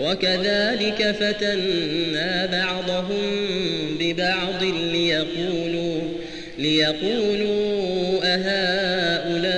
وكذلك فتنا بعضهم ببعض ليقولوا ليقولوا أهؤلاء